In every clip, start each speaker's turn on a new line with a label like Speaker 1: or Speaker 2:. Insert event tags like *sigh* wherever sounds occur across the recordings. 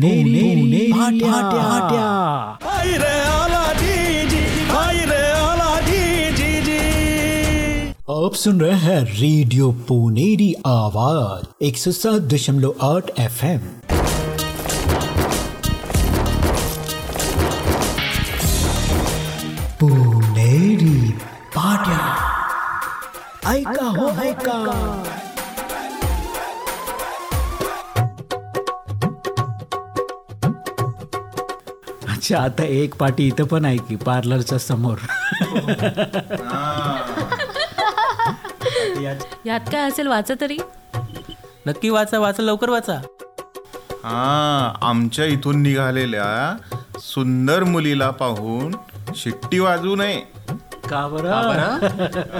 Speaker 1: पुणेरी भाट्या आप सुन रहे हैं रेडियो पुनेरी आवाज़ एक सौ सात दशमलव आठ एफ़ एम अच्छा आता एक पाठी इथं पण आहे की पार्लरच्या समोर.
Speaker 2: यात काय असेल वाचा तरी?
Speaker 3: नक्की वाचा वाचा लवकर वाचा.
Speaker 4: हा आमच्या इथून निघालेल्या सुंदर मुलीला पाहून शिट्टी वाजवू नये.
Speaker 1: का बरं?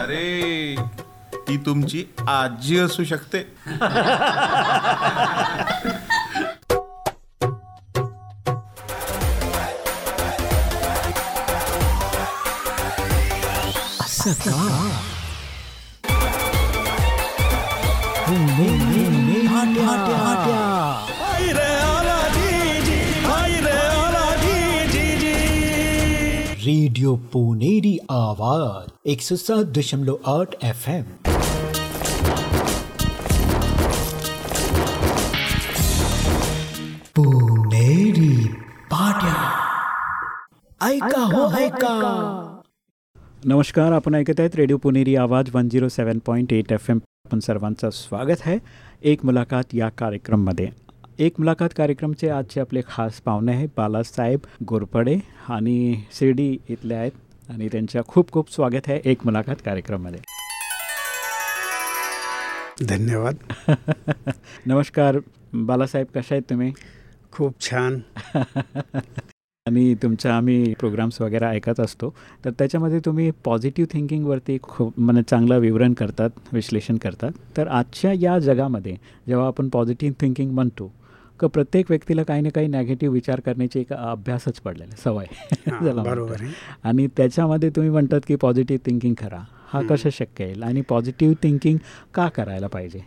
Speaker 4: अरे ती तुमची आजी असू शकते. *laughs*
Speaker 1: रेडियो पुनेरी आवाज़ एक सौ सात दशमलव आठ एफ़ एम पुनेरी पाट्या। ऐका हो ऐका
Speaker 5: नमस्कार आपण ऐकत आहेत radio Puneri Awaaz one zero seven point eight F M. आपण सर्वांचं स्वागत आहे एक मुलाखत या कार्यक्रममध्ये. एक मुलाखत कार्यक्रमचे आजचे आपले खास पाहुणे आहेत बालासाहेब गोरपडे आणि शिर्डी इथले आहेत आणि त्यांच्या खूप खूप स्वागत आहे एक मुलाखत कार्यक्रममध्ये.
Speaker 6: धन्यवाद. *laughs*
Speaker 5: नमस्कार बालासाहेब कशा आहेत तुम्ही?
Speaker 6: खूप छान. *laughs*
Speaker 5: आणि तुमच्या आम्ही प्रोग्राम्स वगैरे ऐकत असतो. तर त्याच्यामध्ये तुम्ही पॉझिटिव्ह थिंकिंगवरती खूप म्हणजे चांगलं विवरण करतात विश्लेषण करतात. तर आजच्या या जगामध्ये जेव्हा आपण पॉझिटिव्ह थिंकिंग म्हणतो का प्रत्येक व्यक्तीला काही ना काही नॅगेटिव्ह विचार करण्याची एक अभ्यासच पडलेला आहे, सवय. *laughs* ज्याला
Speaker 6: बरोबर
Speaker 5: आणि त्याच्यामध्ये तुम्ही म्हणतात की पॉझिटिव्ह थिंकिंग करा. हा कसं शक्य येईल? आणि पॉझिटिव्ह थिंकिंग का करायला पाहिजे?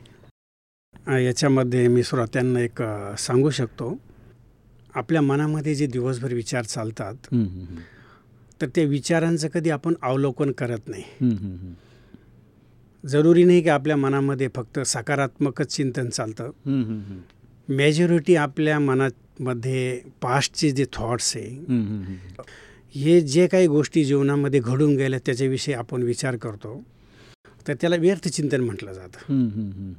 Speaker 6: याच्यामध्ये मी श्रोत्यांना एक सांगू शकतो. आपल्या मनामध्ये जे दिवसभर विचार चालतात. तर त्या विचारांचं कधी आपण अवलोकन करत नाही. जरुरी नाही की आपल्या मनामध्ये फक्त सकारात्मकच चिंतन चालतं. मेजॉरिटी आपल्या मनामध्ये पास्टचे जे थॉट्स आहे. हे जे काही गोष्टी जीवनामध्ये घडून गेल्या त्याच्याविषयी आपण विचार करतो तर त्याला व्यर्थ चिंतन म्हटलं जातं.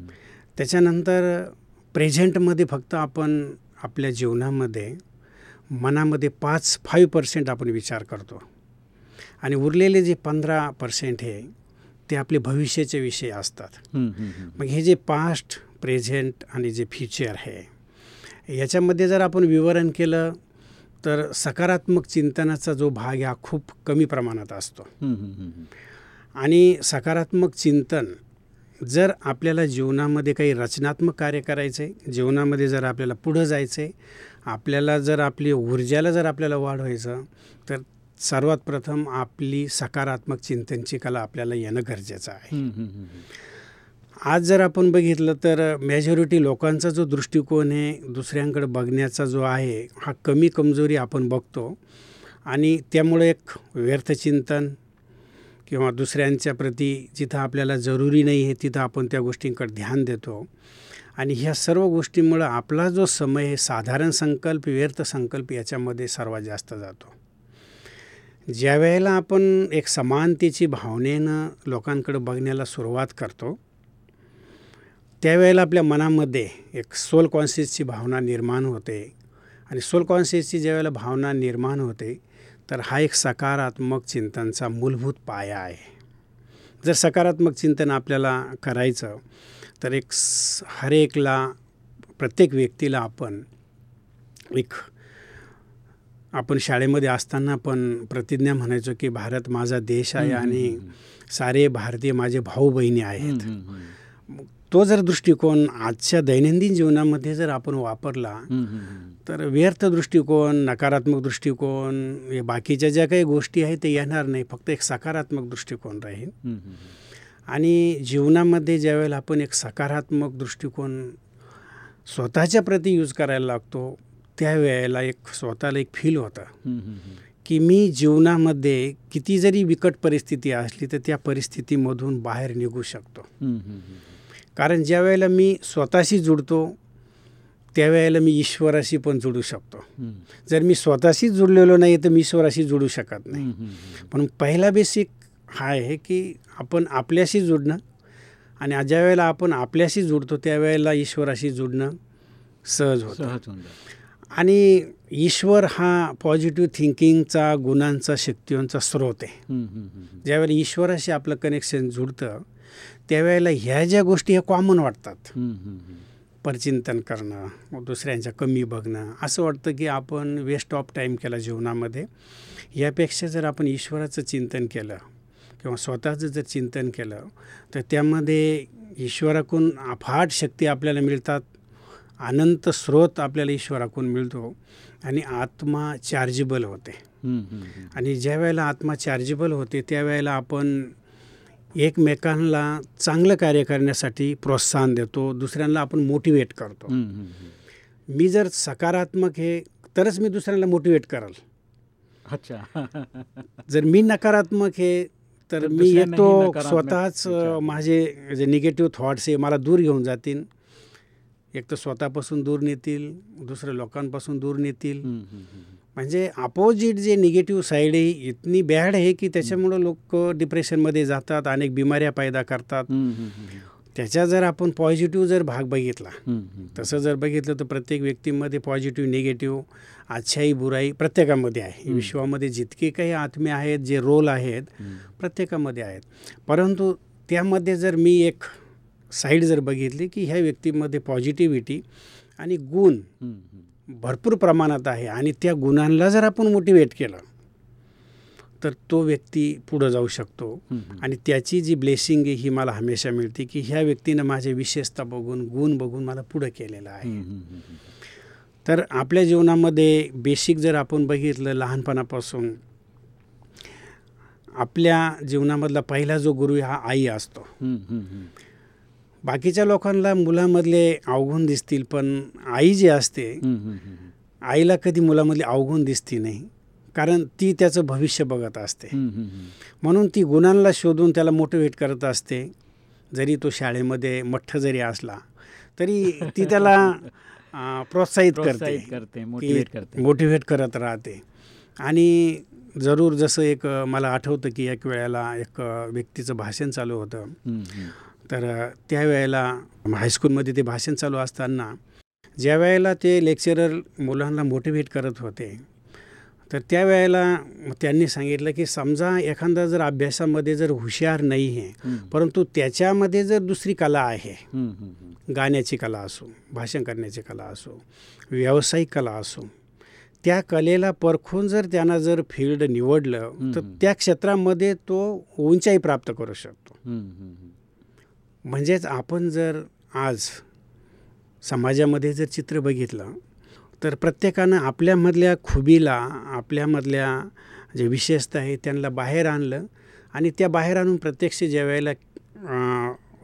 Speaker 6: त्याच्यानंतर प्रेझेंटमध्ये फक्त आपण आपल्या जीवनामध्ये मनामध्ये पाच फाईव्ह पर्सेंट आपण विचार करतो आणि उरलेले जे पंधरा पर्सेंट हे ते आपले भविष्याचे विषय असतात. मग हे जे पास्ट प्रेझेंट आणि जे फ्युचर आहे याच्यामध्ये जर आपण विवरण केलं तर सकारात्मक चिंतनाचा जो भाग हा खूप कमी प्रमाणात असतो. आणि सकारात्मक चिंतन जर आपल्याला जीवनामध्ये काही रचनात्मक कार्य करायचं आहे जीवनामध्ये जर आपल्याला पुढं जायचं आहे आपल्याला जर आपली ऊर्जाला जर आपल्याला वाढवायचं तर सर्वात प्रथम आपली सकारात्मक चिंतनची कला आपल्याला येणं गरजेचं आहे. आज जर आपण बघितलं तर मेजॉरिटी लोकांचा जो दृष्टिकोन आहे दुसऱ्यांकडे बघण्याचा जो आहे हा कमी कमजोरी आपण बघतो आणि त्यामुळे एक व्यर्थचिंतन किंवा दुसऱ्यांच्या प्रती जिथं आपल्याला जरुरी नाही आहे तिथं आपण त्या गोष्टींकडे ध्यान देतो. आणि ह्या सर्व गोष्टींमुळं आपला जो समय आहे साधारण संकल्प व्यर्थ संकल्प याच्यामध्ये सर्वात जास्त जातो. ज्या वेळेला आपण एक समानतेची भावनेनं लोकांकडे बघण्याला सुरुवात करतो त्यावेळेला आपल्या मनामध्ये एक सोल कॉन्शियसची भावना निर्माण होते. आणि सोल कॉन्शियसची ज्यावेळेला भावना निर्माण होते तर हा एक सकारात्मक चिंतनचा मूलभूत पाया आहे. जर सकारात्मक चिंतन आपल्याला करायचं तर एक स- हरेकला प्रत्येक व्यक्तीला आपण एक आपण शाळेमध्ये असताना पण प्रतिज्ञा म्हणायचो की भारत माझा देश आहे आणि सारे भारतीय माझे भाऊ बहिणी आहेत. तो जर दृष्टिकोन आजच्या दैनंदिन जीवनामध्ये जर आपण वापरला. तर व्यर्थ दृष्टिकोन नकारात्मक दृष्टिकोन हे बाकीच्या ज्या काही गोष्टी आहेत ते येणार नाही फक्त एक सकारात्मक दृष्टिकोन राहील. आणि जीवनामध्ये ज्यावेळेला आपण एक सकारात्मक दृष्टिकोन स्वतःच्या प्रती यूज करायला लागतो त्यावेळेला एक स्वतःला एक फील होता. की मी जीवनामध्ये किती जरी बिकट परिस्थिती असली तर त्या परिस्थितीमधून बाहेर निघू शकतो. कारण ज्या वेळेला मी स्वतःशी जुडतो त्यावेळेला मी ईश्वराशी पण जुडू शकतो जर मी स्वतःशी जुडलेलो नाही तर मी ईश्वराशी जुडू शकत नाही. पण पहिला बेसिक हा आहे की आपण आपल्याशी जुडणं आणि ज्या वेळेला आपण आपल्याशी जुडतो त्यावेळेला ईश्वराशी जुडणं सहज होतं. आणि ईश्वर हा पॉझिटिव्ह थिंकिंगचा गुणांचा शक्तींचा स्रोत आहे. ज्यावेळेला ईश्वराशी आपलं कनेक्शन जुडतं त्यावेळेला ह्या ज्या गोष्टी ह्या कॉमन वाटतात. परचिंतन करणं दुसऱ्यांच्या कमी बघणं असं वाटतं की आपण वेस्ट ऑफ टाईम केला जीवनामध्ये यापेक्षा जर आपण ईश्वराचं चिंतन केलं किंवा स्वतःचं जर चिंतन केलं तर त्यामध्ये ईश्वराकडून अफाट शक्ती आपल्याला मिळतात अनंत स्रोत आपल्याला ईश्वराकडून मिळतो आणि आत्मा चार्जेबल होते. आणि ज्या वेळेला आत्मा चार्जेबल होते त्यावेळेला आपण एकमेकांना चांगलं कार्य करण्यासाठी प्रोत्साहन देतो दुसऱ्यांना आपण मोटिवेट करतो. मी जर सकारात्मक आहे तरच मी दुसऱ्यांना मोटिवेट कराल.
Speaker 5: अच्छा. *laughs*
Speaker 6: जर मी नकारात्मक आहे तर मी
Speaker 5: दुसऱ्यांनाही
Speaker 6: एक तो
Speaker 5: नकारात्मक
Speaker 6: स्वतःच माझे जे निगेटिव्ह थॉट्स आहे मला दूर घेऊन जातील. एक तर स्वतःपासून दूर नेतील दुसऱ्या लोकांपासून दूर नेतील. म्हणजे अपोजिट जे निगेटिव्ह साईड आहे इतनी बॅड आहे की त्याच्यामुळं लोक डिप्रेशनमध्ये जातात अनेक बिमाऱ्या पैदा करतात. त्याच्या जर आपण पॉझिटिव्ह जर भाग बघितला. तसं जर बघितलं तर प्रत्येक व्यक्तीमध्ये पॉझिटिव्ह निगेटिव्ह अच्छाई बुराई प्रत्येकामध्ये आहे विश्वामध्ये जितके काही आत्मे आहेत जे रोल आहेत. प्रत्येकामध्ये आहेत परंतु त्यामध्ये जर मी एक साईड जर बघितली की ह्या व्यक्तीमध्ये पॉझिटिव्हिटी आणि गुण. भरपूर प्रमाणात आहे आणि त्या गुणांना जर आपण मोटिवेट केलं तर तो व्यक्ती पुढं जाऊ शकतो. आणि त्याची जी ब्लेसिंग आहे ही मला हमेशा मिळते की ह्या व्यक्तीनं माझ्या विशेषता बघून गुण बघून मला पुढं केलेलं आहे. तर आपल्या जीवनामध्ये बेसिक जर आपण बघितलं लहानपणापासून आपल्या जीवनामधला पहिला जो गुरु हा आई असतो. बाकीच्या लोकांना मुलामधले अवगुण दिसतील पण आई जी असते. आईला कधी मुलामधली अवगुण दिसती नाही कारण ती त्याचं भविष्य बघत असते. म्हणून ती गुणांना शोधून त्याला मोटिवेट करत असते जरी तो शाळेमध्ये मठ्ठ जरी असला तरी ती त्याला *laughs* प्रोत्साहित करते
Speaker 5: करते मोटिवेट करते
Speaker 6: मोटिवेट करत राहते आणि जरूर जसं एक मला आठवतं की एक वेळेला एक व्यक्तीचं भाषण चालू होतं. तर त्यावेळेला हायस्कूलमध्ये ते भाषण चालू असताना ज्या वेळेला ते लेक्चरर मुलांना मोटिवेट करत होते तर त्यावेळेला त्यांनी सांगितलं की समजा एखादा जर अभ्यासामध्ये जर हुशार नाही आहे. परंतु त्याच्यामध्ये जर दुसरी कला आहे. गाण्याची कला असो भाषण करण्याची कला असो व्यावसायिक कला असो त्या कलेला परखून जर त्यांना जर फील्ड निवडलं तर. त्या क्षेत्रामध्ये तो उंचाई प्राप्त करू शकतो. म्हणजेच आपण जर आज समाजामध्ये जर चित्र बघितलं तर प्रत्येकानं आपल्यामधल्या खुबीला आपल्यामधल्या जे विशेषता आहे त्यांना बाहेर आणलं आणि त्या बाहेर आणून प्रत्यक्ष ज्या वेळेला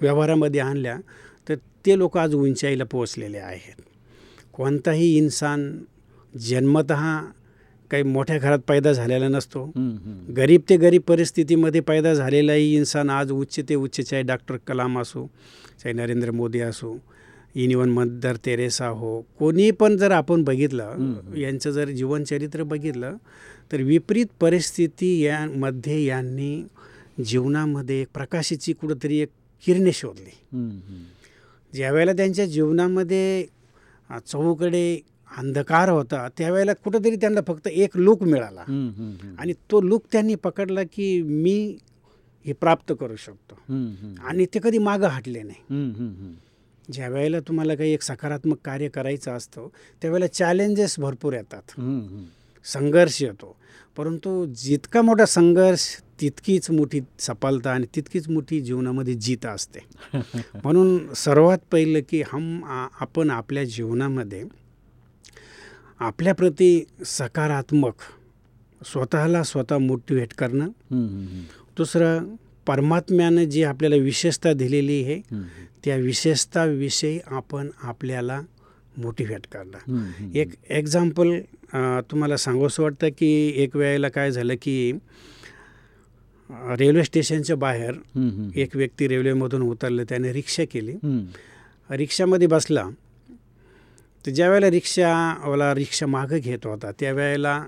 Speaker 6: व्यवहारामध्ये आणल्या तर ते लोक आज उंचाईला पोचलेले आहेत. कोणताही इन्सान जन्मत काही मोठ्या घरात पैदा झालेला नसतो. गरीब ते गरीब परिस्थितीमध्ये पैदा झालेलाही इन्सान आज उच्च ते उच्च चाहे डॉक्टर कलाम असो चाहे नरेंद्र मोदी असो इनिवन मदर तेरेसा हो कोणी पण जर आपण बघितलं यांचं जर जीवनचरित्र बघितलं तर विपरीत परिस्थिती यामध्ये यांनी जीवनामध्ये एक प्रकाशाची कुठंतरी एक किरणे शोधली. ज्यावेळेला त्यांच्या जीवनामध्ये अ, चहूकडे अंधकार होता त्यावेळेला कुठंतरी त्यांना फक्त एक लूक मिळाला. आणि तो लूक त्यांनी पकडला की मी हे प्राप्त करू शकतो. आणि ते कधी मागं हटले नाही. ज्या वेळेला तुम्हाला काही एक सकारात्मक कार्य करायचं असतं त्यावेळेला चॅलेंजेस भरपूर येतात. संघर्ष येतो परंतु जितका मोठा संघर्ष तितकीच मोठी सफलता आणि तितकीच मोठी जीवनामध्ये जीत असते *laughs* म्हणून सर्वात पहिलं की हम आपण आपल्या जीवनामध्ये आपल्याप्रती सकारात्मक स्वतःला स्वतः मोटिवेट करणं दुसरं परमात्म्यानं जी आपल्याला विशेषता दिलेली आहे. त्या विशेषताविषयी आपण आपल्याला मोटिवेट करणं. एक एक्झाम्पल तुम्हाला सांगूसं वाटतं की एक वेळेला काय झालं की रेल्वे स्टेशनच्या बाहेर. एक व्यक्ती रेल्वेमधून उतरलं त्याने रिक्षा केली. रिक्षामध्ये बसला तर ज्या वेळेला रिक्षावाला रिक्षा मागं घेत होता त्यावेळेला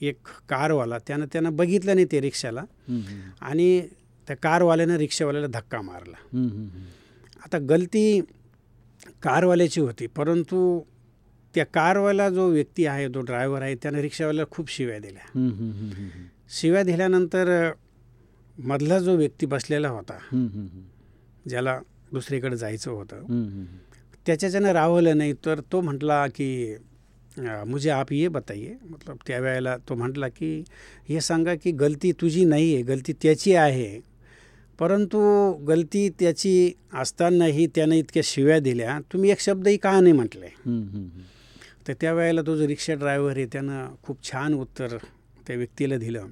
Speaker 6: एक कारवाला त्यानं त्यानं बघितलं नाही ते रिक्षाला. आणि त्या कारवाल्यानं रिक्षावाल्याला धक्का मारला. आता गलती कारवाल्याची होती परंतु त्या कारवाला जो व्यक्ती आहे जो ड्रायव्हर आहे त्यानं रिक्षावाल्याला खूप शिव्या दिल्या. शिव्या दिल्यानंतर मधला जो व्यक्ती बसलेला होता. ज्याला दुसरीकडे जायचं होतं. त्याच्याच्यानं राहवलं नाही तर तो म्हटला की मुझे आप ये बताइए. मतलब त्यावेळेला तो म्हटला की हे सांगा की गलती तुझी नाही आहे गलती त्याची आहे. परंतु गलती त्याची असतानाही त्यानं इतक्या शिव्या दिल्या. तुम्ही एक शब्दही का नाही म्हटले. तर त्यावेळेला तो जो रिक्षा ड्रायव्हर आहे त्यानं खूप छान उत्तर त्या व्यक्तीला दिलं.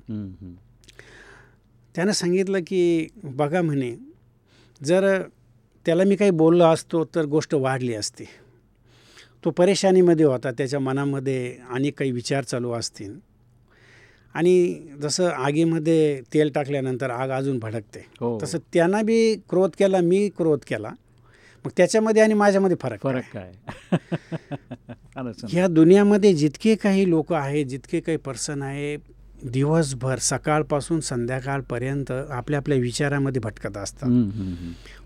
Speaker 6: त्यानं सांगितलं की बघा म्हणे जर त्याला मी काही बोललो असतो तर गोष्ट वाढली असती. तो परेशानीमध्ये होता त्याच्या मनामध्ये आणि काही विचार चालू असतील. आणि जसं आगीमध्ये तेल टाकल्यानंतर आग अजून भडकते.
Speaker 5: हो.
Speaker 6: तसं त्यांना बी क्रोध केला मी क्रोध केला. मग त्याच्यामध्ये आणि माझ्यामध्ये फरक?
Speaker 5: फरक काय. *laughs*
Speaker 6: ह्या दुनियामध्ये जितके काही लोक आहेत जितके काही पर्सन आहे दिवसभर सकाळपासून संध्याकाळपर्यंत आपल्या आपल्या विचारामध्ये भटकत असतात.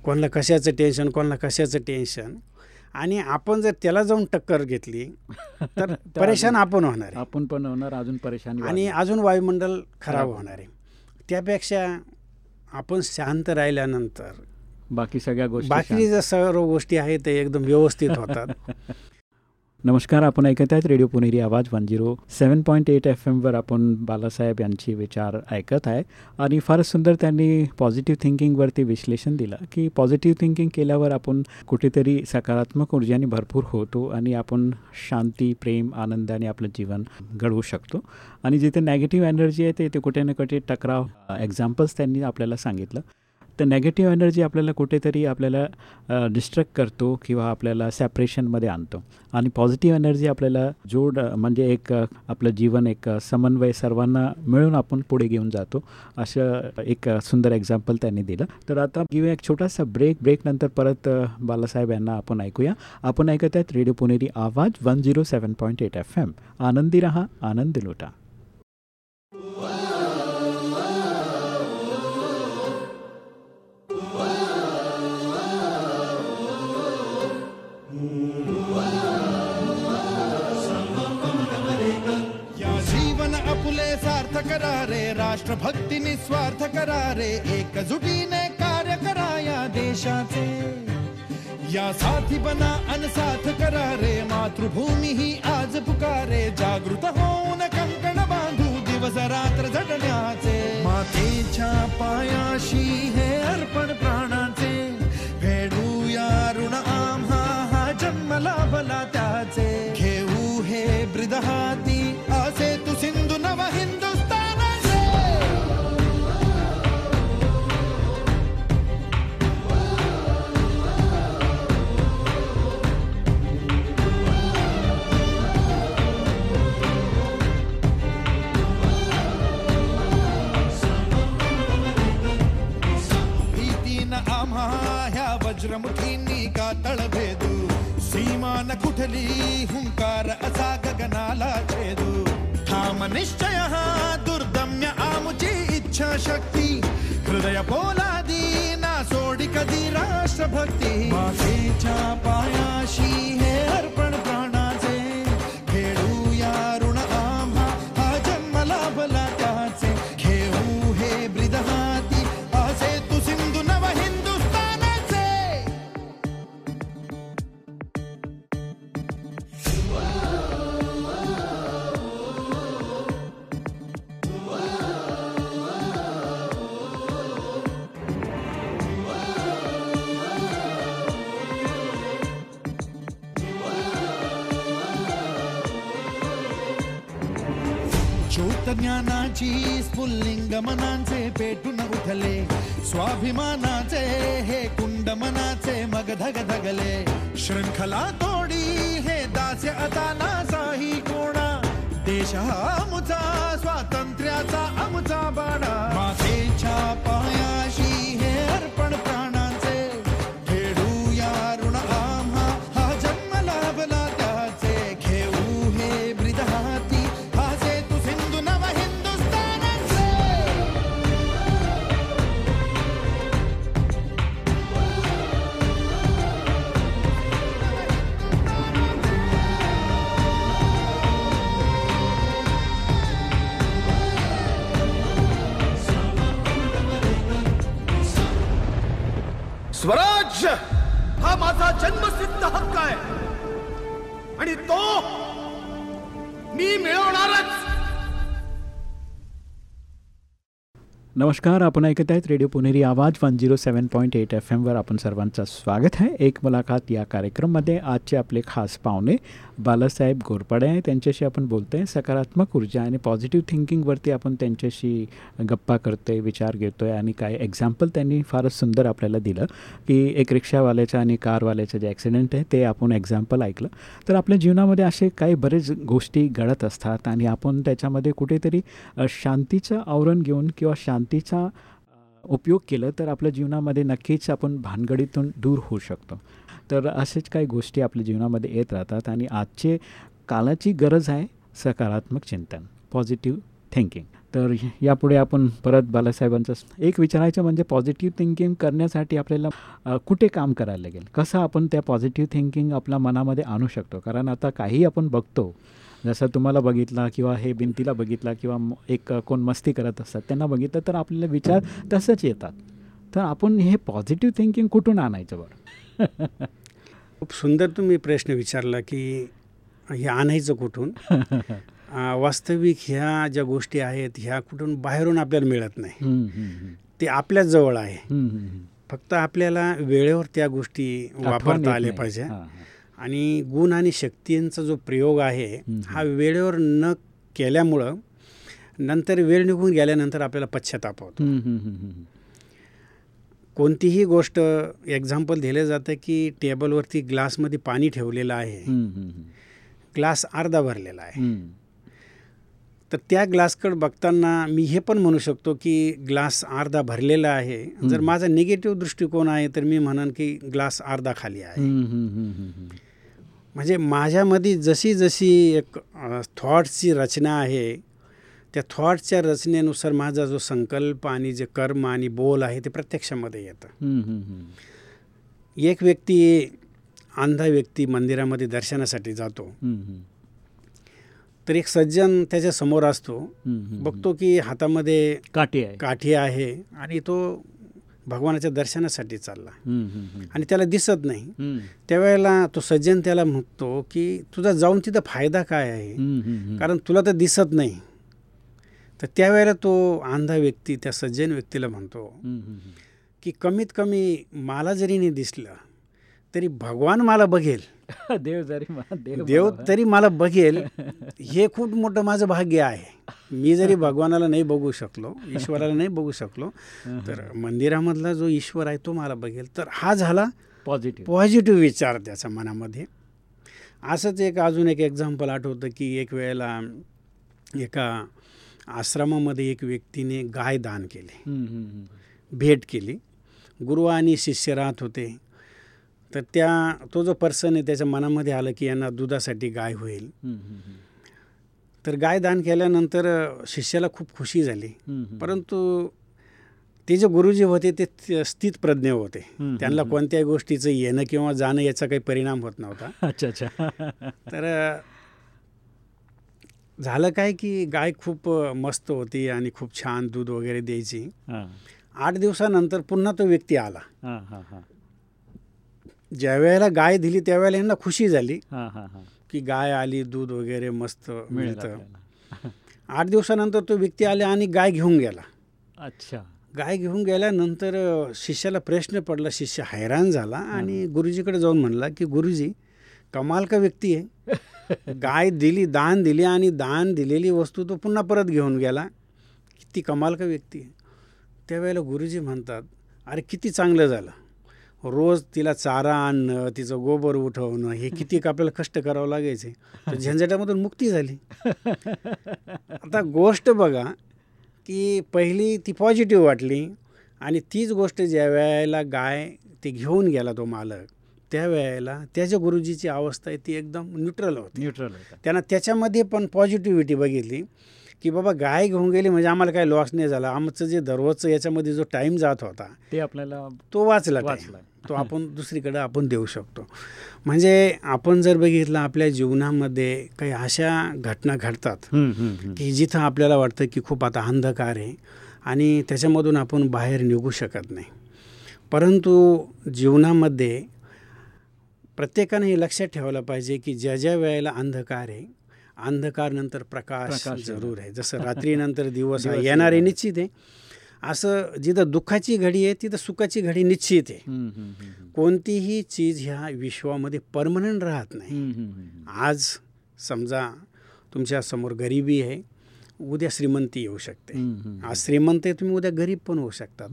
Speaker 6: कोणाला कशाचं टेन्शन कोणाला कशाचं टेन्शन आणि आपण जर त्याला जाऊन टक्कर घेतली तर *laughs* परेशान आपण होणार
Speaker 5: आपण पण होणार अजून परेशानी
Speaker 6: आणि. अजून वायुमंडल खराब होणार आहे त्यापेक्षा आपण शांत राहिल्यानंतर
Speaker 5: बाकी सगळ्या गोष्टी
Speaker 6: बाकी. ज्या सर्व गोष्टी आहेत ते एकदम व्यवस्थित होतात *laughs*
Speaker 5: नमस्कार आपण ऐकत आहेत radio Puneri Awaaz one zero seven point eight F एमवर आपण बालासाहेब यांची विचार ऐकत आहे. आणि फार सुंदर त्यांनी पॉझिटिव्ह थिंकिंगवरती विश्लेषण दिलं की पॉझिटिव्ह थिंकिंग केल्यावर आपण कुठेतरी सकारात्मक ऊर्जाने भरपूर होतो आणि आपण शांती प्रेम आनंदाने आपलं जीवन घडवू शकतो. आणि जिथे नेगेटिव्ह एनर्जी आहे ते कुठे ना कुठे टकराव एक्झाम्पल्स त्यांनी आपल्याला सांगितलं. तर नेगेटिव्ह एनर्जी आपल्याला कुठेतरी आपल्याला डिस्ट्रॅक्ट करतो किंवा आपल्याला सॅपरेशनमध्ये आणतो. आणि पॉझिटिव्ह एनर्जी आपल्याला जोड म्हणजे एक आपलं जीवन एक समन्वय सर्वांना मिळून आपण पुढे घेऊन जातो. असं एक सुंदर एक्झाम्पल त्यांनी दिलं. तर आता घेऊया एक छोटासा ब्रेक ब्रेकनंतर परत बालासाहेब यांना आपण ऐकूया. आपण ऐकत आहेत radio Puneri Awaaz one zero seven point eight F M आनंदी रहा आनंद लुटा.
Speaker 7: करा रे राष्ट्रभक्ती निस्वार्थ करा रे एकजुटीने कार्य करा या देशाचे. या साथी बना अनसाथ करा रे मातृभूमी ही आज पुकारे जागृत होऊन कंकण बांधू दिवस रात्र झटण्याचे. मातेच्या पायाशी हे ज्ञानाची स्फुल्लिंग मनांचे पेटून उठले. स्वाभिमानाचे हे कुंड मनाचे मग धग धगले शृंखला तोडी हे दास्य आता नासाही कोणा. देश हा आमचा स्वातंत्र्याचा आमुचा बाणा मातेच्या
Speaker 5: नमस्कार आपण ऐकत आहेत radio Puneri Awaaz one zero seven point eight F एमवर आपण सर्वांचं स्वागत आहे. एक मुलाखत या कार्यक्रममध्ये आजचे आपले खास पाहुणे बालासाहेब घोरपडे आहे त्यांच्याशी आपण बोलतो आहे सकारात्मक ऊर्जा आणि पॉझिटिव्ह थिंकिंगवरती आपण त्यांच्याशी गप्पा करतो आहे विचार घेतो आहे आणि काय एक्झाम्पल त्यांनी फारच सुंदर आपल्याला दिलं की एक रिक्षावाल्याचं आणि कारवाल्याचं जे ॲक्सिडेंट आहे ते आपण एक्झाम्पल ऐकलं. तर आपल्या जीवनामध्ये असे काही बरेच गोष्टी घडत असतात आणि आपण त्याच्यामध्ये कुठेतरी शांतीचं आवरण घेऊन किंवा शांत अ, उपयोग केलं तर आपल्या जीवनामध्ये नक्कीच आपण भानगडीतून दूर होऊ शकतो. तर असेच काही गोष्टी आपल्या जीवनामध्ये येत राहतात आणि आजचे कालाची गरज आहे सकारात्मक चिंतन पॉझिटिव्ह थिंकिंग. तर यापुढे आपण परत बालासाहेबांचं एक विचारायचं म्हणजे पॉझिटिव्ह थिंकिंग करण्यासाठी आपल्याला कुठे काम करायला लागेल? कसं आपण त्या पॉझिटिव्ह थिंकिंग आपल्या मनामध्ये आणू शकतो? कारण आता काही आपण बघतो जसं तुम्हाला बघितला किंवा हे भिंतीला बघितला किंवा एक कोण मस्ती करत असतात त्यांना बघितलं तर आपल्याला विचार तसंच येतात तर आपण हे पॉझिटिव्ह थिंकिंग कुठून आणायचं बरं *laughs*
Speaker 6: खूप सुंदर तुम्ही प्रश्न विचारला की हे आणायचं कुठून *laughs* वास्तविक ह्या ज्या गोष्टी आहेत ह्या कुठून बाहेरून आपल्याला मिळत नाही. ते आपल्याच जवळ आहे. फक्त आपल्याला वेळेवर त्या गोष्टी वापरता आल्या. पाहिजे. आणि गुण आणि शक्तींचा जो प्रयोग आहे. हा वेळेवर न केल्यामुळं नंतर वेळ निघून गेल्यानंतर आपल्याला पश्चाताप होतो. कोणतीही गोष्ट एक्झाम्पल दिलं जातं की टेबलवरती ग्लासमध्ये पाणी ठेवलेलं आहे. ग्लास अर्धा भरलेला आहे. तर त्या ग्लासकडे बघताना मी हे पण म्हणू शकतो की ग्लास अर्धा भरलेला आहे जर माझा निगेटिव्ह दृष्टिकोन आहे तर मी म्हणन की ग्लास अर्धा खाली आहे म्हणजे माझ्यामध्ये जशी जशी एक थॉट्सची रचना आहे त्या थॉट्सच्या रचनेनुसार माझा जो संकल्प आणि जे कर्म आणि बोल आहे ते प्रत्यक्षामध्ये येतं. एक व्यक्ती अंधा व्यक्ती मंदिरामध्ये दर्शनासाठी जातो. तर एक सज्जन त्याच्यासमोर असतो. बघतो की हातामध्ये
Speaker 5: काठी आहे
Speaker 6: काठी आहे आणि तो भगवानाच्या दर्शनासाठी चालला. आणि त्याला दिसत नाही. त्यावेळेला तो सज्जन त्याला म्हणतो की तुझा जाऊन तिथं फायदा काय आहे. कारण तुला तर दिसत नाही तर त्यावेळेला तो अंधा व्यक्ती त्या सज्जन व्यक्तीला म्हणतो. की कमीत कमी मला जरी नाही दिसलं तरी भगवान मला बघेल *laughs*
Speaker 5: देव जरी मला देव
Speaker 6: देव तरी मला बघेल. *laughs* हे खूप मोठं माझं भाग्य आहे. मी जरी भगवानाला नाही बघू शकलो ईश्वराला नाही बघू शकलो *laughs* तर मंदिरामधला जो ईश्वर आहे तो मला बघेल. तर हा झाला
Speaker 5: पॉझिटिव्ह
Speaker 6: पॉझिटिव्ह विचार त्याच्या मनामध्ये. असंच एक अजून एक एक्झाम्पल आठवतं की एक वेळेला एका आश्रमामध्ये एक व्यक्तीने गाय दान केली. भेट केली. गुरु आणि शिष्य राहत होते. तर त्या तो जो पर्सन आहे त्याच्या मनामध्ये आलं की यांना दुधासाठी गाय होईल. तर गाय दान केल्यानंतर शिष्याला खूप खुशी झाली. परंतु ते जे गुरुजी होते ते त- स्थितप्रज्ञ होते. त्यांना कोणत्याही गोष्टीचं येणं किंवा जाणं याचा काही परिणाम होत नव्हता.
Speaker 5: अच्छा अच्छा. *laughs*
Speaker 6: तर झालं काय की गाय खूप मस्त होती आणि खूप छान दूध वगैरे द्यायची. आठ दिवसानंतर पुन्हा तो व्यक्ती आला.
Speaker 5: हां हां हां.
Speaker 6: ज्या वेळेला गाय दिली त्यावेळेला यांना खुशी झाली. की गाय आली दूध वगैरे मस्त मिळतं. आठ दिवसानंतर तो व्यक्ती आला आणि गाय घेऊन गेला.
Speaker 5: अच्छा.
Speaker 6: गाय घेऊन गेल्यानंतर शिष्याला प्रश्न पडला शिष्य हैराण झाला आणि गुरुजीकडे जाऊन म्हणला की गुरुजी कमाल का व्यक्ती आहे. *laughs* गाय दिली दान दिली आणि दान दिलेली वस्तू तो पुन्हा परत घेऊन गेला. किती कमाल का व्यक्ती आहे. त्यावेळेला गुरुजी म्हणतात अरे किती चांगलं झालं. रोज तिला चारा आणणं तिचं गोबर उठवणं हे किती आपल्याला कष्ट करावं लागायचे. तर *laughs* झंझटामधून मुक्ती झाली. आता गोष्ट बघा की पहिली ती पॉझिटिव्ह वाटली आणि तीच गोष्ट ज्या वेळेला गाय ते घेऊन गेला तो मालक त्यावेळेला त्याच्या गुरुजीची अवस्था आहे ती एकदम न्यूट्रल होती.
Speaker 5: न्यूट्रल होता.
Speaker 6: त्यानं त्याच्यामध्ये पण पॉझिटिव्हिटी बघितली की बाबा गाय घेऊन गेली म्हणजे आम्हाला काही लॉस नाही झाला. आमचं जे दररोजचं याच्यामध्ये जो टाईम जात होता
Speaker 5: ते आपल्याला
Speaker 6: तो वाचला
Speaker 5: वाचला.
Speaker 6: तो आपण दुसरीकडे आपण देऊ शकतो. म्हणजे आपण जर बघितलं आपल्या जीवनामध्ये काही अशा घटना घडतात. की जिथं आपल्याला वाटतं की खूप आता अंधकार आहे आणि त्याच्यामधून आपण बाहेर निघू शकत नाही. परंतु जीवनामध्ये प्रत्येकाने हे लक्षात ठेवायला पाहिजे की ज्या ज्या वेळेला अंधकार आहे अंधकार नंतर प्रकाश जरूर आहे. जसं रात्रीनंतर *laughs* दिवस येणार. निश्चित आहे. असं जिथं दुःखाची घडी आहे तिथं सुखाची घडी निश्चित आहे कोणतीही चीज ह्या विश्वामध्ये परमनंट राहत नाही. आज समजा तुमच्यासमोर गरिबी आहे उद्या श्रीमंती येऊ शकते. आज श्रीमंत आहे तुम्ही उद्या गरीब पण होऊ शकतात.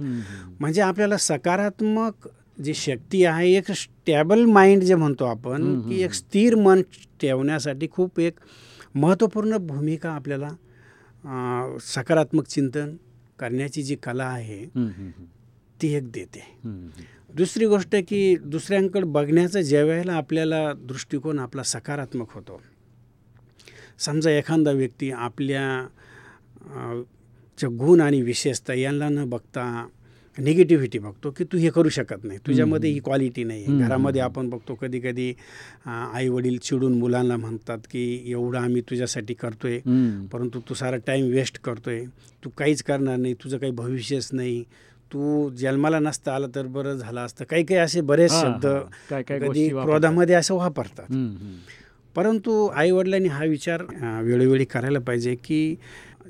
Speaker 6: म्हणजे आपल्याला सकारात्मक जी शक्ती आहे एक स्टॅबल माइंड जे म्हणतो आपण की एक. स्थिर मन ठेवण्यासाठी खूप एक महत्त्वपूर्ण भूमिका आपल्याला सकारात्मक चिंतन करण्याची जी कला आहे. ती एक देते. दुसरी गोष्ट की दुसऱ्यांकडे बघण्याचा ज्या वेळेला आपल्याला दृष्टिकोन आपला सकारात्मक होतो समजा एखादा व्यक्ती आपल्या च्या गुण आणि विशेषता यांना न बघता निगेटिव्हिटी बघतो की तू हे करू शकत नाही तुझ्यामध्ये ही क्वालिटी नाही आहे. घरामध्ये आपण बघतो कधी कधी आई वडील चिडून मुलांना म्हणतात की एवढं आम्ही तुझ्यासाठी करतोय. परंतु तू सारा टाईम वेस्ट करतोय तू काहीच करणार नाही तुझं काही भविष्यच नाही तू जन्माला नसता आलं तर बरं झालं असतं काही काही असे बरेच शब्द कधी. क्रोधामध्ये असं वापरतात. परंतु आईवडिलांनी हा विचार वेळोवेळी करायला पाहिजे की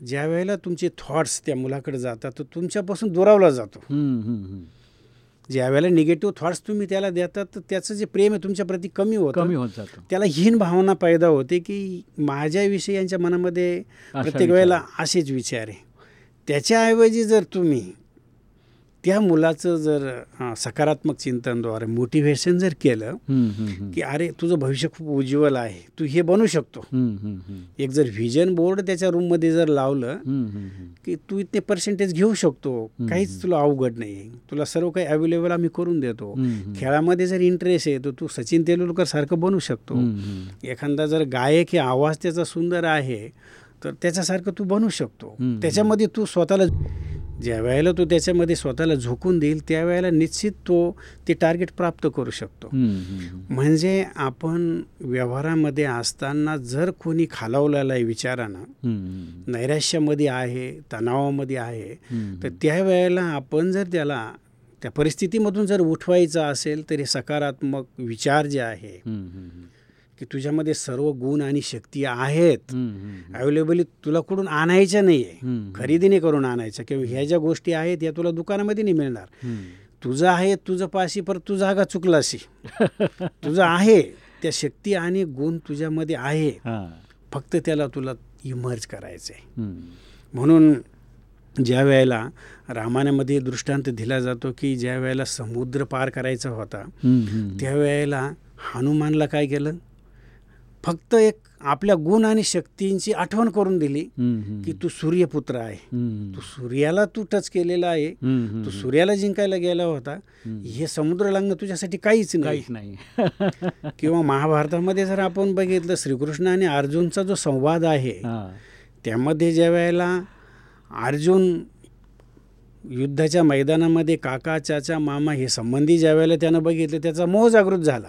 Speaker 6: ज्या वेळेला तुमचे थॉट्स त्या मुलाकडे जातात तर तुमच्यापासून दुरावला जातो. ज्या वेळेला निगेटिव्ह थॉट्स तुम्ही त्याला देतात तर त्याचं जे प्रेम आहे तुमच्याप्रती कमी होतं
Speaker 5: कमी होत जातो
Speaker 6: त्याला हीन भावना पैदा होते की माझ्याविषयी यांच्या मनामध्ये प्रत्येक. वेळेला असेच विचार आहे त्याच्याऐवजी जर तुम्ही त्या मुलाचं जर सकारात्मक चिंतनद्वारे मोटिवेशन जर केलं. की अरे तुझं भविष्य खूप उज्ज्वल आहे तू हे बनू शकतो. एक जर व्हिजन बोर्ड त्याच्या रूममध्ये जर लावलं. की तू इतके पर्सेंटेज घेऊ शकतो काहीच तुला अवघड नाही तुला सर्व काही अवेलेबल आम्ही करून देतो. खेळामध्ये जर इंटरेस्ट आहे तर तू सचिन तेंडुलकर सारखं बनू शकतो. एखादा जर गायक हे आवाज त्याचा सुंदर आहे तर त्याच्यासारखं तू बनू शकतो. त्याच्यामध्ये तू स्वतःला ज्या वेळेला तू त्याच्यामध्ये स्वतःला झोकून देईल त्यावेळेला निश्चित तो ते टार्गेट प्राप्त करू शकतो. म्हणजे आपण व्यवहारामध्ये असताना जर कोणी खालावलेला आहे विचारानं. नैराश्यामध्ये आहे तणावामध्ये आहे. तर त्यावेळेला आपण जर त्याला त्या परिस्थितीमधून जर उठवायचं असेल तर हे सकारात्मक विचार जे आहे. की तुझ्यामध्ये सर्व गुण आणि शक्ती आहेत. अवेलेबल तुला कुठून आणायच्या नाही आहे. खरेदीने करून आणायच्या किंवा ह्या ज्या गोष्टी आहेत या तुला दुकानामध्ये नाही मिळणार. तुझं आहे तुझं पाशी पर तू जागा चुकलाशी *laughs* तुझं आहे त्या शक्ती आणि गुण तुझ्यामध्ये आहे. फक्त त्याला तुला इमर्ज करायचं आहे. म्हणून ज्या वेळेला रामायणामध्ये दृष्टांत दिला जातो की ज्या वेळेला समुद्र पार करायचा होता. त्यावेळेला हनुमानला काय केलं फक्त एक आपल्या गुण आणि शक्तींची आठवण करून दिली. की तू सूर्यपुत्र आहे. तू सूर्याला तू टच केलेला आहे. तू सूर्याला जिंकायला गेला होता हे समुद्र लागणं तुझ्यासाठी काहीच नाही *laughs* किंवा महाभारतामध्ये जर आपण बघितलं श्रीकृष्ण आणि अर्जुनचा जो संवाद आहे. त्यामध्ये ज्या वेळेला अर्जुन युद्धाच्या मैदानामध्ये काका चाचा मामा हे संबंधी ज्या वेळेला त्यानं बघितलं त्याचा मोह जागृत झाला.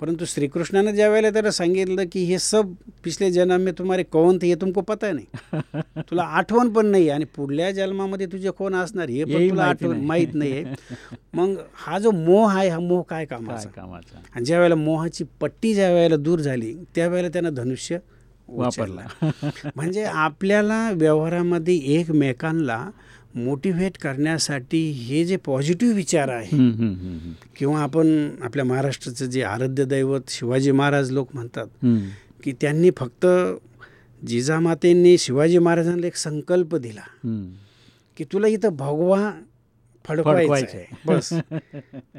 Speaker 6: परंतु श्रीकृष्णानं ज्या वेळेला त्याला सांगितलं की हे सब पिछले जन्म में तुम्हारे कौन थे हे तुमको पता नाही *laughs* तुला आठवण पण नाही आणि पुढल्या जन्मामध्ये तुझे कोण असणार हे पण तुला आठवण. माहीत नाही आहे *laughs* मग हा जो मोह आहे हा मोह काय कामाचा आणि ज्या वेळेला मोहाची पट्टी ज्या वेळेला दूर झाली त्यावेळेला त्यानं धनुष्य
Speaker 5: वापरला.
Speaker 6: म्हणजे आपल्याला व्यवहारामध्ये एकमेकांना मोटिवेट करण्यासाठी हे जे पॉझिटिव्ह विचार आहे किंवा आपण आपल्या महाराष्ट्राचं जे आराध्य दैवत शिवाजी महाराज लोक म्हणतात. की त्यांनी फक्त जिजामातेंनी शिवाजी महाराजांना एक संकल्प दिला. की तुला इथं भगवा फडकवायचं आहे. बस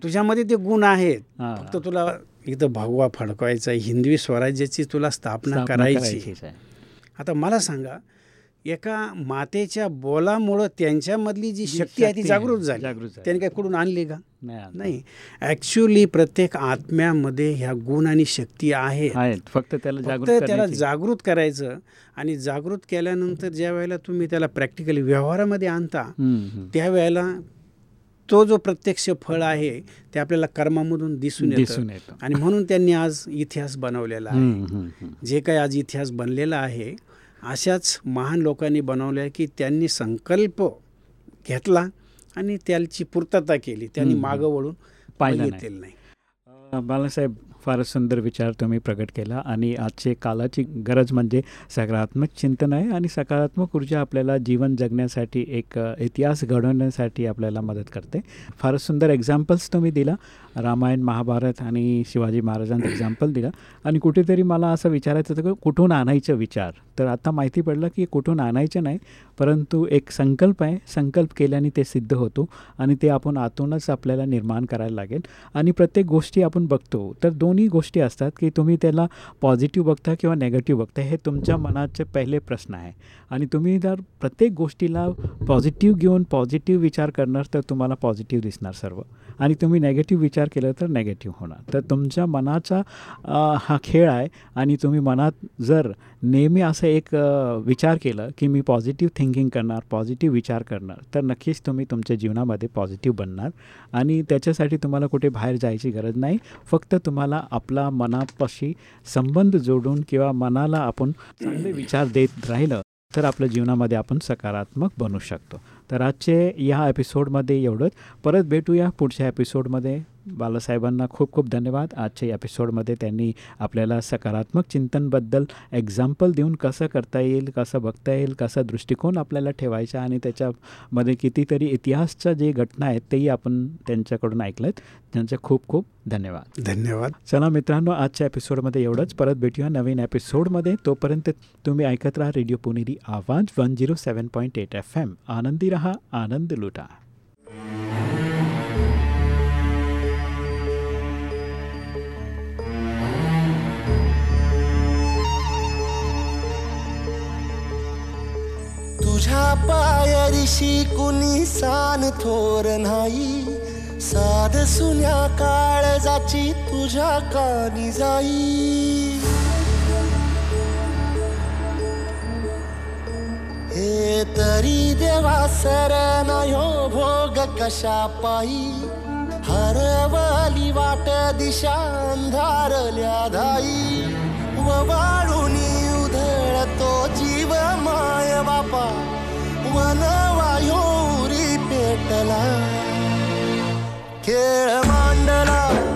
Speaker 6: तुझ्यामध्ये ते गुण आहेत
Speaker 5: हा.
Speaker 6: फक्त तुला इथं भगवा फडकवायचा. हिंदवी स्वराज्याची तुला स्थापना करायची. आता मला सांगा एका मातेच्या बोलामुळं त्यांच्यामधली जी शक्ती आहे ती जागृत
Speaker 5: आहे,
Speaker 6: झाली.
Speaker 5: जागृत.
Speaker 6: त्यांनी काय कुठून आणली का?
Speaker 5: नाही
Speaker 6: ॲक्च्युली प्रत्येक आत्म्यामध्ये ह्या गुण आणि शक्ती आहेत.
Speaker 5: फक्त त्याला
Speaker 6: त्याला जागृत करायचं आणि जागृत केल्यानंतर ज्या वेळेला तुम्ही त्याला प्रॅक्टिकली व्यवहारामध्ये आणता. त्यावेळेला तो जो प्रत्यक्ष फळ आहे ते आपल्याला कर्मामधून दिसून येतं. आणि म्हणून त्यांनी आज इतिहास बनवलेला आहे. जे काही आज इतिहास बनलेला आहे अशाच महान लोकांनी बनवलं आहे की त्यांनी संकल्प घेतला आणि त्याची पूर्तता केली. त्यांनी मागं वळून
Speaker 5: पाहिलं
Speaker 6: नाही.
Speaker 5: बालासाहेब फारच सुंदर विचार तुम्ही प्रकट केला आणि आजचे कालाची गरज म्हणजे सकारात्मक चिंतन आहे आणि सकारात्मक ऊर्जा आपल्याला जीवन जगण्यासाठी एक इतिहास घडवण्यासाठी आपल्याला मदत करते. फारच सुंदर एक्झाम्पल्स तुम्ही दिला. रामायण महाभारत आणि शिवाजी महाराजांचं एक्झाम्पल दिला. आणि कुठेतरी मला असं विचारायचं होतं की कुठून आणायचं विचार? तर आता माहिती पडलं की कुठून आणायचं नाही परंतु एक संकल्प आहे. संकल्प केल्याने ते सिद्ध होतो आणि ते आपण आतूनच आपल्याला निर्माण करायला लागेल. आणि प्रत्येक गोष्टी आपण बघतो. तर दोन दोन्ही गोष्टी असतात की तुम्ही त्याला पॉझिटिव्ह बघता किंवा नेगेटिव्ह बघता हे तुमच्या मनाचे पहिले प्रश्न आहे. आणि तुम्ही जर प्रत्येक गोष्टीला पॉझिटिव्ह घेऊन पॉझिटिव्ह विचार करणार तर तुम्हाला पॉझिटिव्ह दिसणार सर्व. आणि तुम्ही नेगेटिव्ह विचार केला तर नेगेटिव्ह होणार. तर तुमच्या मनाचा हा खेळ आहे आणि तुम्ही मनात जर नेहमी असं एक विचार केलं की मी पॉझिटिव्ह थिंकिंग करणार पॉझिटिव्ह विचार करणार. तर नक्कीच तुम्ही तुमच्या जीवनामध्ये पॉझिटिव्ह बनणार आणि त्याच्यासाठी तुम्हाला कुठे बाहेर जायची गरज नाही. फक्त तुम्हाला आपला मनापाशी संबंध जोडून किंवा मनाला आपण चांगले विचार देत राहिलं तर आपल्या जीवनामध्ये आपण सकारात्मक बनू शकतो. तर आजचे या एपिसोडमध्ये एवढंच. परत भेटूया पुढच्या एपिसोडमध्ये बालासाहेबांना खूप खूप धन्यवाद. आजच्या एपिसोडमध्ये त्यांनी आपल्याला सकारात्मक चिंतनबद्दल एक्झाम्पल देऊन कसं करता येईल कसं बघता येईल कसा दृष्टिकोन आपल्याला ठेवायचा आणि त्याच्यामध्ये कितीतरी इतिहासच्या जे घटना आहेत तेही आपण त्यांच्याकडून ऐकलेत. त्यांचे खूप खूप धन्यवाद.
Speaker 6: धन्यवाद.
Speaker 5: चला मित्रांनो आजच्या एपिसोडमध्ये एवढंच. परत भेटूया नवीन एपिसोडमध्ये तोपर्यंत तुम्ही ऐकत राहा radio Puneri Awaaz one zero seven point eight F M. आनंदी रहा आनंद लुटा.
Speaker 8: तुझ्या पायरीशी कुणी सान थोर नाही. साध सुन्या काळजाची तुझ्या कानी जाई. हे तरी देवा सर नयो भोग कशा पायी. हरवली वाट दिशा अंधारल्या धाई ववाळुनी उधळतो जी माय बापा वनवायोरी पेटला. खेळ मांडला.